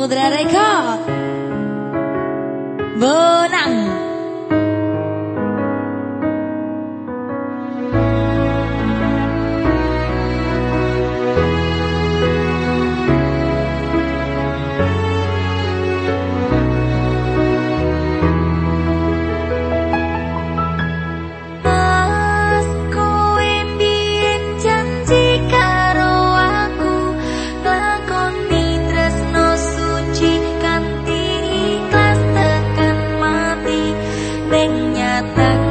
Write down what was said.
Reka menang mataku